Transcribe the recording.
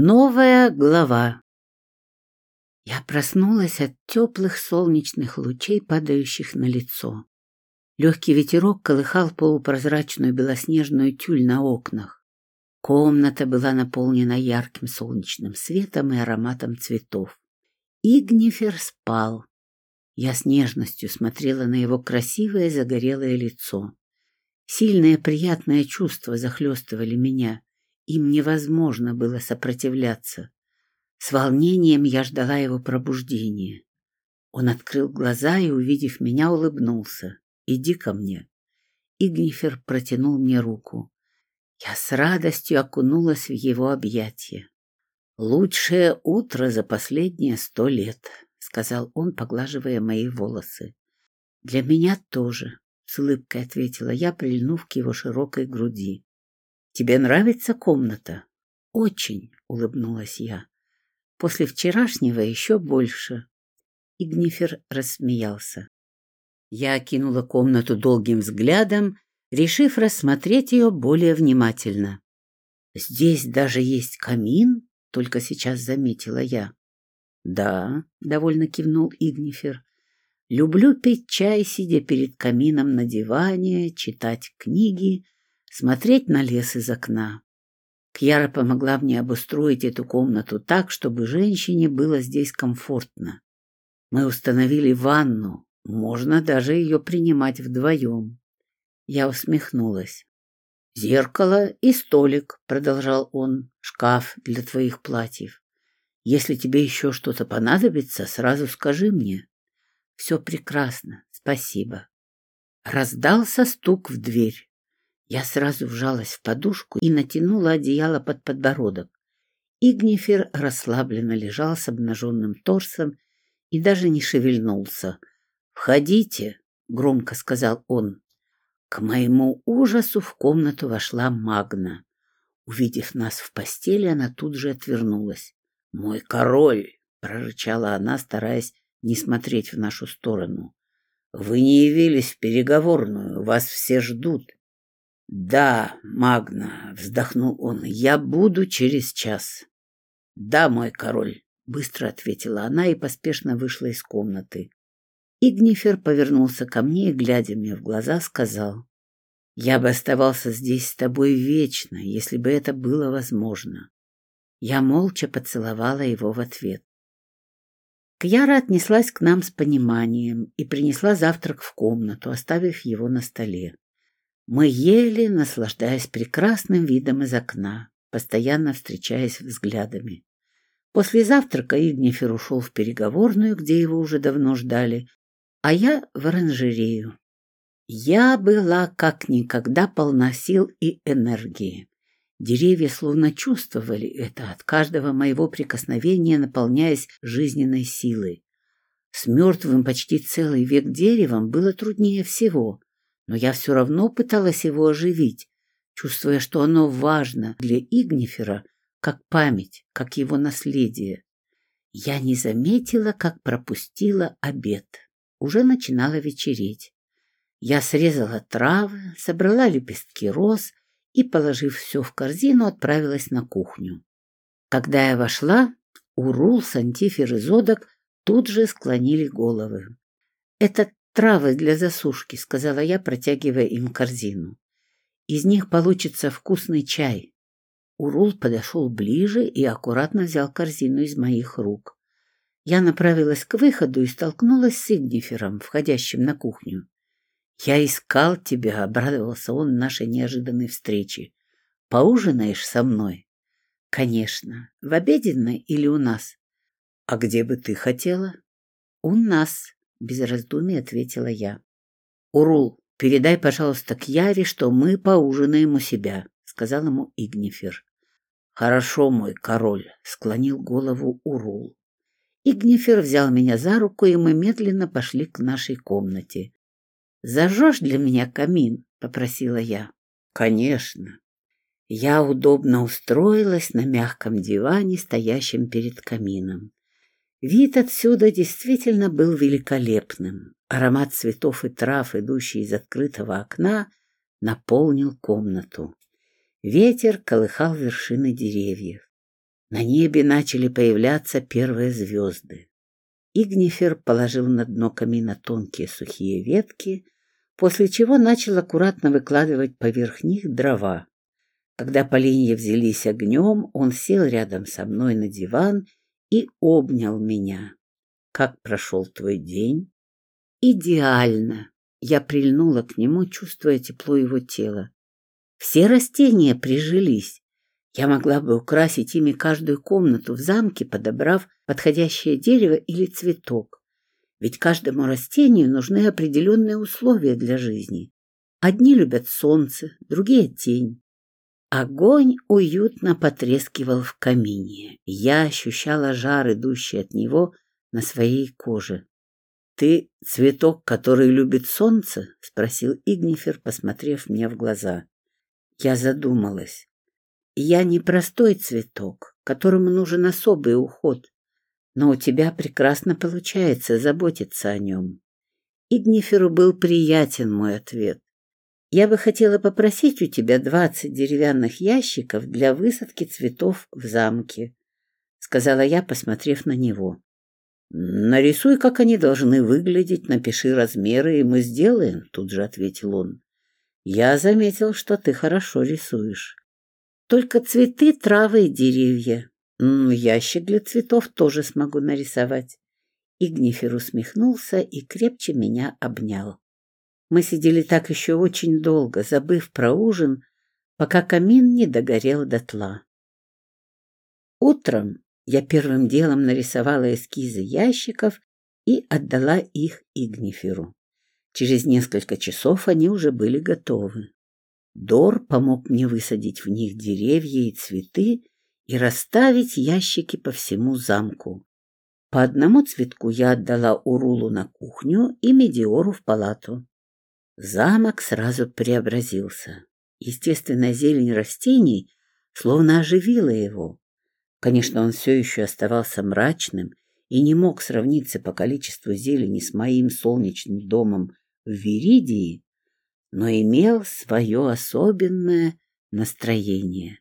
Новая глава. Я проснулась от теплых солнечных лучей, падающих на лицо. Легкий ветерок колыхал полупрозрачную белоснежную тюль на окнах. Комната была наполнена ярким солнечным светом и ароматом цветов. Игнифер спал. Я с нежностью смотрела на его красивое загорелое лицо. Сильное приятное чувство захлестывали меня. Им невозможно было сопротивляться. С волнением я ждала его пробуждения. Он открыл глаза и, увидев меня, улыбнулся. «Иди ко мне». Игнифер протянул мне руку. Я с радостью окунулась в его объятия. «Лучшее утро за последние сто лет», — сказал он, поглаживая мои волосы. «Для меня тоже», — с улыбкой ответила я, прильнув к его широкой груди. Тебе нравится комната? Очень, улыбнулась я. После вчерашнего еще больше. Игнифер рассмеялся. Я окинула комнату долгим взглядом, решив рассмотреть ее более внимательно. «Здесь даже есть камин?» — только сейчас заметила я. «Да», — довольно кивнул Игнифер. «Люблю пить чай, сидя перед камином на диване, читать книги смотреть на лес из окна. Кьяра помогла мне обустроить эту комнату так, чтобы женщине было здесь комфортно. Мы установили ванну, можно даже ее принимать вдвоем. Я усмехнулась. «Зеркало и столик», — продолжал он, — «шкаф для твоих платьев. Если тебе еще что-то понадобится, сразу скажи мне». «Все прекрасно, спасибо». Раздался стук в дверь. Я сразу вжалась в подушку и натянула одеяло под подбородок. Игнифер расслабленно лежал с обнаженным торсом и даже не шевельнулся. «Входите», — громко сказал он. К моему ужасу в комнату вошла Магна. Увидев нас в постели, она тут же отвернулась. «Мой король!» — прорычала она, стараясь не смотреть в нашу сторону. «Вы не явились в переговорную, вас все ждут». «Да, Магна», — вздохнул он, — «я буду через час». «Да, мой король», — быстро ответила она и поспешно вышла из комнаты. Игнифер повернулся ко мне и, глядя мне в глаза, сказал, «Я бы оставался здесь с тобой вечно, если бы это было возможно». Я молча поцеловала его в ответ. Кьяра отнеслась к нам с пониманием и принесла завтрак в комнату, оставив его на столе. Мы ели, наслаждаясь прекрасным видом из окна, постоянно встречаясь взглядами. После завтрака Игнифер ушел в переговорную, где его уже давно ждали, а я в оранжерею. Я была как никогда полна сил и энергии. Деревья словно чувствовали это от каждого моего прикосновения, наполняясь жизненной силой. С мертвым почти целый век деревом было труднее всего но я все равно пыталась его оживить, чувствуя, что оно важно для Игнифера, как память, как его наследие. Я не заметила, как пропустила обед. Уже начинало вечереть. Я срезала травы, собрала лепестки роз и, положив все в корзину, отправилась на кухню. Когда я вошла, Урул, Сантифер и Зодок тут же склонили головы. «Это травы для засушки», — сказала я, протягивая им корзину. «Из них получится вкусный чай». Урул подошел ближе и аккуратно взял корзину из моих рук. Я направилась к выходу и столкнулась с Игнифером, входящим на кухню. «Я искал тебя», — обрадовался он нашей неожиданной встрече. «Поужинаешь со мной?» «Конечно. В обеденной или у нас?» «А где бы ты хотела?» «У нас», без раздумий ответила я. «Урул, передай, пожалуйста, к Яре, что мы поужинаем у себя», — сказал ему Игнифер. «Хорошо, мой король», — склонил голову Урул. Игнифер взял меня за руку, и мы медленно пошли к нашей комнате. «Зажжешь для меня камин?» — попросила я. «Конечно». Я удобно устроилась на мягком диване, стоящем перед камином. Вид отсюда действительно был великолепным. Аромат цветов и трав, идущий из открытого окна, наполнил комнату. Ветер колыхал вершины деревьев. На небе начали появляться первые звезды. Игнифер положил на дно камина тонкие сухие ветки, после чего начал аккуратно выкладывать поверх них дрова. Когда поленья взялись огнем, он сел рядом со мной на диван и обнял меня. «Как прошел твой день?» «Идеально!» Я прильнула к нему, чувствуя тепло его тела. Все растения прижились. Я могла бы украсить ими каждую комнату в замке, подобрав подходящее дерево или цветок. Ведь каждому растению нужны определенные условия для жизни. Одни любят солнце, другие — тень. Огонь уютно потрескивал в камине. Я ощущала жар, идущий от него на своей коже. «Ты цветок, который любит солнце?» — спросил Игнифер, посмотрев мне в глаза. Я задумалась. Я не простой цветок, которому нужен особый уход, но у тебя прекрасно получается заботиться о нем. Игниферу был приятен мой ответ. Я бы хотела попросить у тебя двадцать деревянных ящиков для высадки цветов в замке, сказала я, посмотрев на него. Нарисуй, как они должны выглядеть, напиши размеры, и мы сделаем, тут же ответил он. Я заметил, что ты хорошо рисуешь. Только цветы, травы и деревья. ящик для цветов тоже смогу нарисовать. Игнифер усмехнулся и крепче меня обнял. Мы сидели так еще очень долго, забыв про ужин, пока камин не догорел дотла. Утром я первым делом нарисовала эскизы ящиков и отдала их Игниферу. Через несколько часов они уже были готовы. Дор помог мне высадить в них деревья и цветы и расставить ящики по всему замку. По одному цветку я отдала Урулу на кухню и Медиору в палату. Замок сразу преобразился. Естественная зелень растений словно оживила его. Конечно, он все еще оставался мрачным и не мог сравниться по количеству зелени с моим солнечным домом в Виридии, но имел свое особенное настроение.